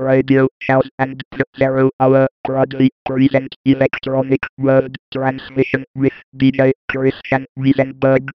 Radio Chaos and Zero Hour proudly present electronic world transmission with DJ Krischan Wesenberg.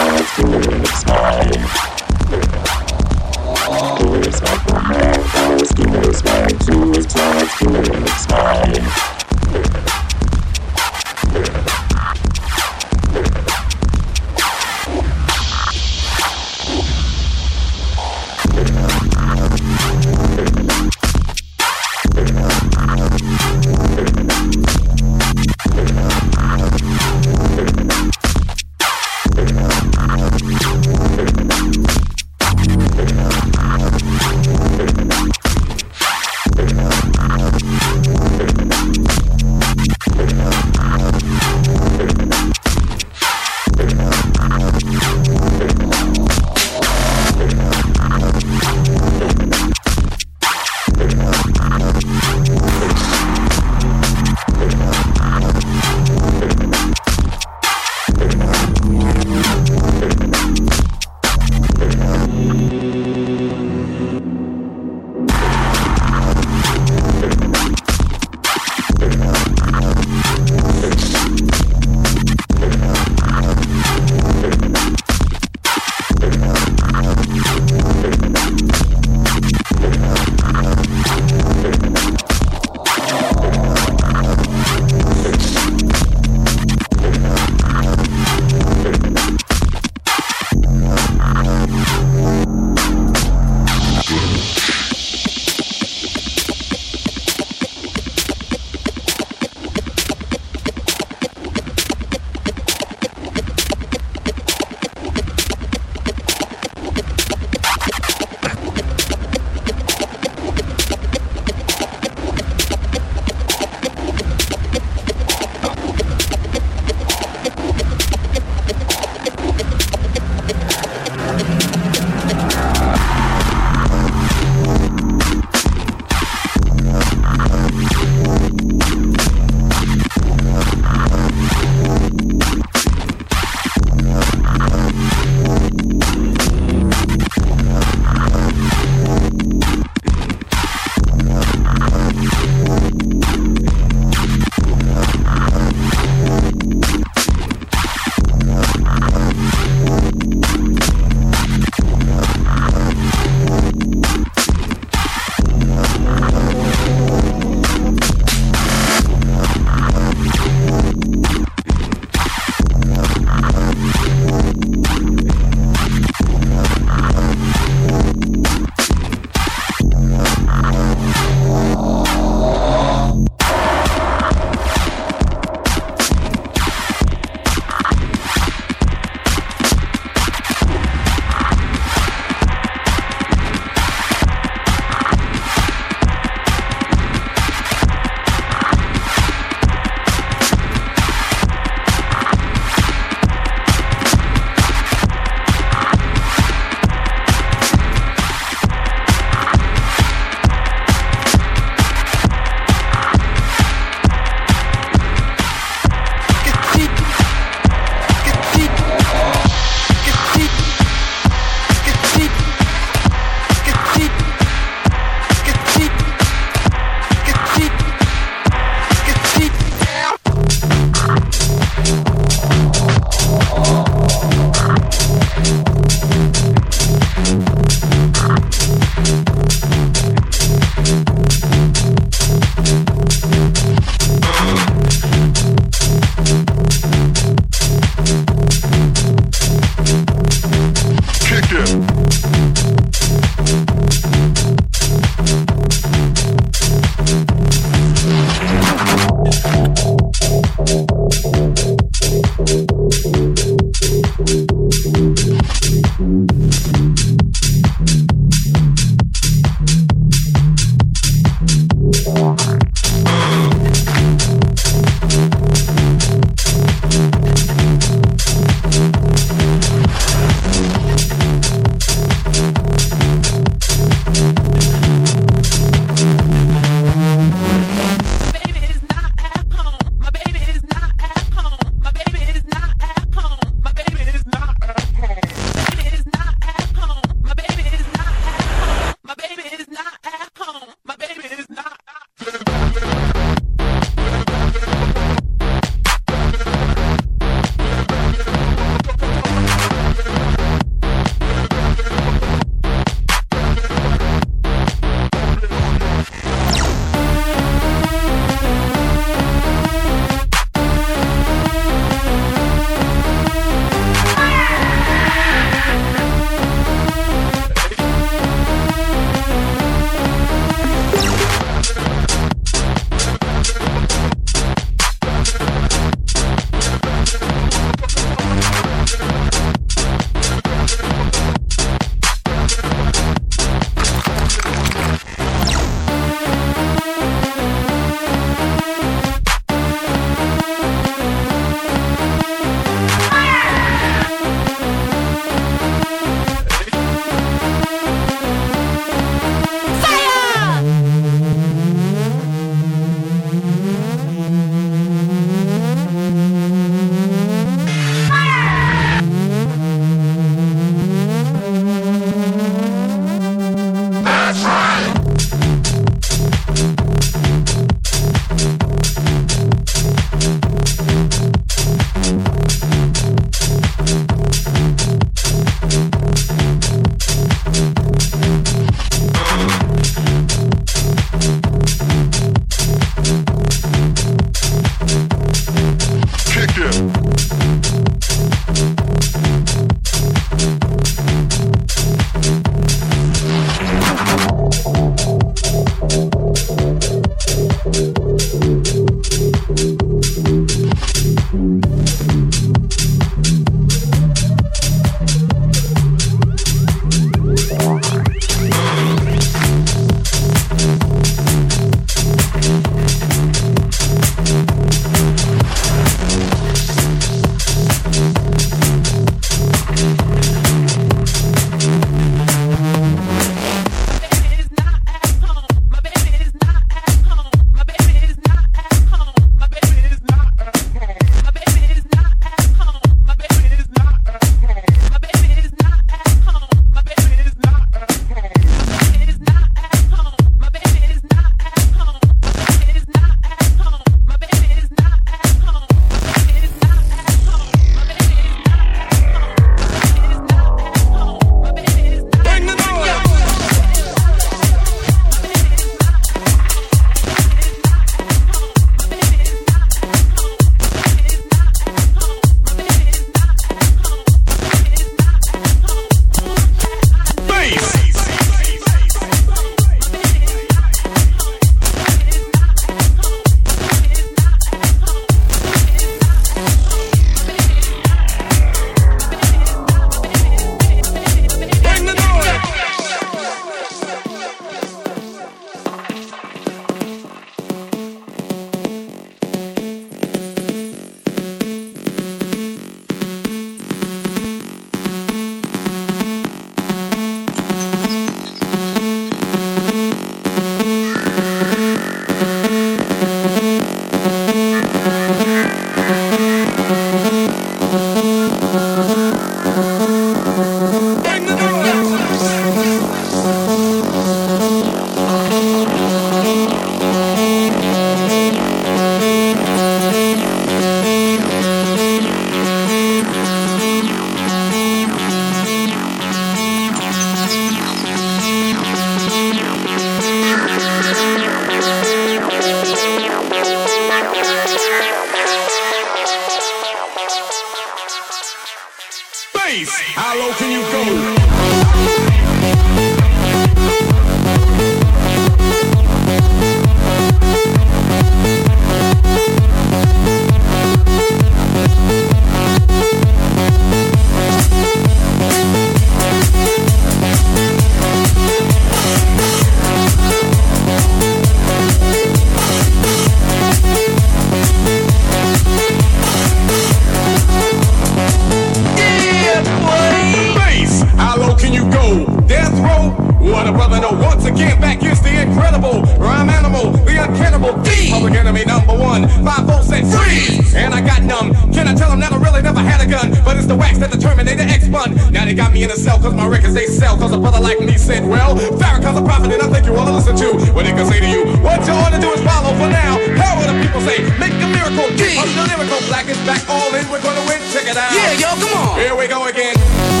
What you ought to do is follow for now. How will the people say? Make a miracle. Keep up the lyrical. Black is back all in. We're gonna win. Check it out. Yeah, yo, come on. Here we go again.